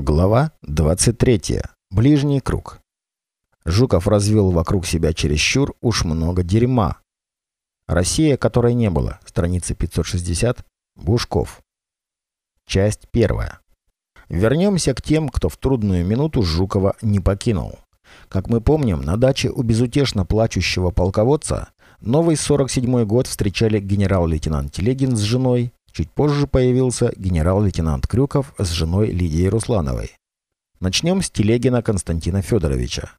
Глава 23. Ближний круг. Жуков развел вокруг себя чересчур уж много дерьма. Россия, которой не было. Страница 560. Бушков. Часть первая. Вернемся к тем, кто в трудную минуту Жукова не покинул. Как мы помним, на даче у безутешно плачущего полководца новый 47-й год встречали генерал-лейтенант Телегин с женой, Чуть позже появился генерал-лейтенант Крюков с женой Лидией Руслановой. Начнем с Телегина Константина Федоровича.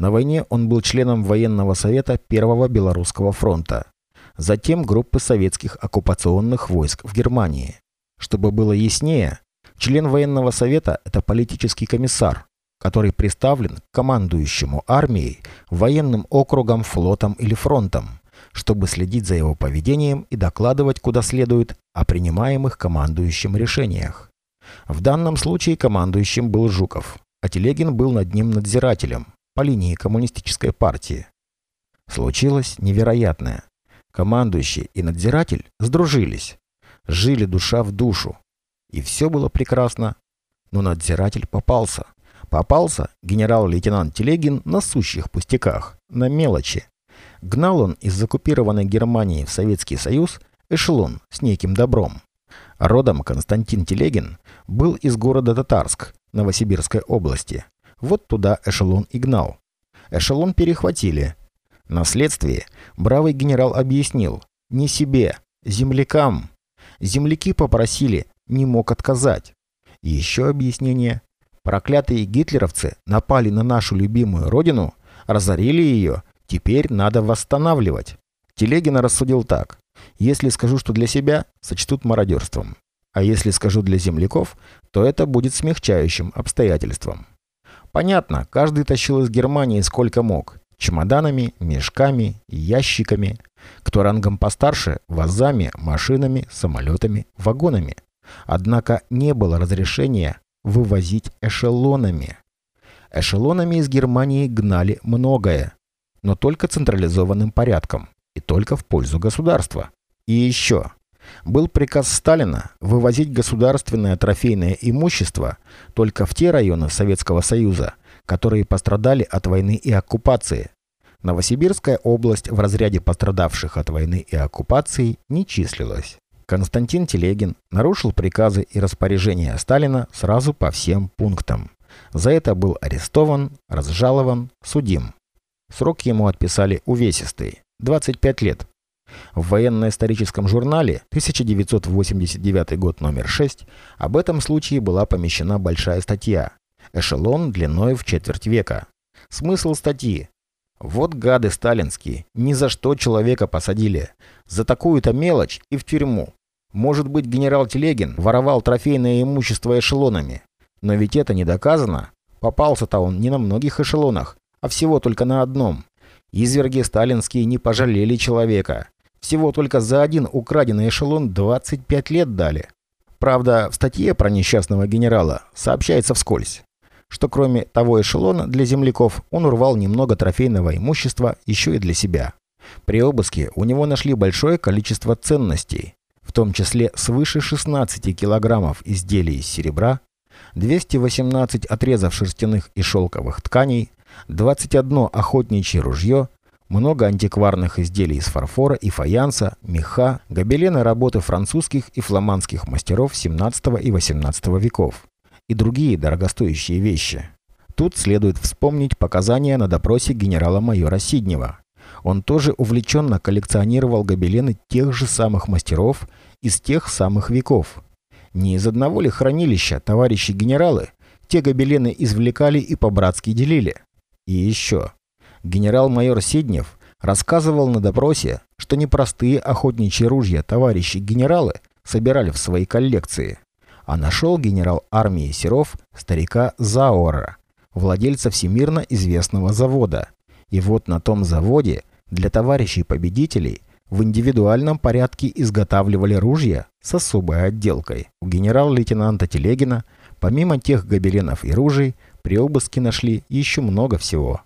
На войне он был членом военного совета Первого Белорусского фронта, затем группы советских оккупационных войск в Германии. Чтобы было яснее, член военного совета – это политический комиссар, который представлен командующему армией, военным округом, флотом или фронтом, чтобы следить за его поведением и докладывать куда следует о принимаемых командующим решениях. В данном случае командующим был Жуков, а Телегин был над ним надзирателем по линии коммунистической партии. Случилось невероятное. Командующий и надзиратель сдружились, жили душа в душу. И все было прекрасно, но надзиратель попался. Попался генерал-лейтенант Телегин на сущих пустяках, на мелочи, Гнал он из оккупированной Германии в Советский Союз эшелон с неким добром. Родом Константин Телегин был из города Татарск, Новосибирской области. Вот туда эшелон и гнал. Эшелон перехватили. На следствии бравый генерал объяснил. Не себе, землякам. Земляки попросили, не мог отказать. Еще объяснение. Проклятые гитлеровцы напали на нашу любимую родину, разорили ее Теперь надо восстанавливать. Телегина рассудил так. Если скажу, что для себя, сочтут мародерством. А если скажу для земляков, то это будет смягчающим обстоятельством. Понятно, каждый тащил из Германии сколько мог. Чемоданами, мешками, ящиками. Кто рангом постарше – вазами, машинами, самолетами, вагонами. Однако не было разрешения вывозить эшелонами. Эшелонами из Германии гнали многое но только централизованным порядком и только в пользу государства. И еще. Был приказ Сталина вывозить государственное трофейное имущество только в те районы Советского Союза, которые пострадали от войны и оккупации. Новосибирская область в разряде пострадавших от войны и оккупации не числилась. Константин Телегин нарушил приказы и распоряжения Сталина сразу по всем пунктам. За это был арестован, разжалован, судим. Срок ему отписали увесистый – 25 лет. В военно-историческом журнале 1989 год номер 6 об этом случае была помещена большая статья «Эшелон длиной в четверть века». Смысл статьи вот гады сталинские, ни за что человека посадили. За такую-то мелочь и в тюрьму. Может быть, генерал Телегин воровал трофейное имущество эшелонами. Но ведь это не доказано. Попался-то он не на многих эшелонах, а всего только на одном. Изверги сталинские не пожалели человека. Всего только за один украденный эшелон 25 лет дали. Правда, в статье про несчастного генерала сообщается вскользь, что кроме того эшелона для земляков он урвал немного трофейного имущества еще и для себя. При обыске у него нашли большое количество ценностей, в том числе свыше 16 килограммов изделий из серебра, 218 отрезов шерстяных и шелковых тканей, 21 охотничье ружье, много антикварных изделий из фарфора и фаянса, меха, гобелены работы французских и фламандских мастеров 17 и 18 веков и другие дорогостоящие вещи. Тут следует вспомнить показания на допросе генерала-майора Сиднева. Он тоже увлеченно коллекционировал гобелены тех же самых мастеров из тех самых веков. Не из одного ли хранилища товарищи генералы те гобелены извлекали и по-братски делили? И еще. Генерал-майор Сиднев рассказывал на допросе, что непростые охотничьи ружья товарищи генералы собирали в свои коллекции, а нашел генерал армии Серов старика Заора, владельца всемирно известного завода. И вот на том заводе для товарищей победителей в индивидуальном порядке изготавливали ружья с особой отделкой. У генерал-лейтенанта Телегина, помимо тех гобеленов и ружей, при обыске нашли еще много всего.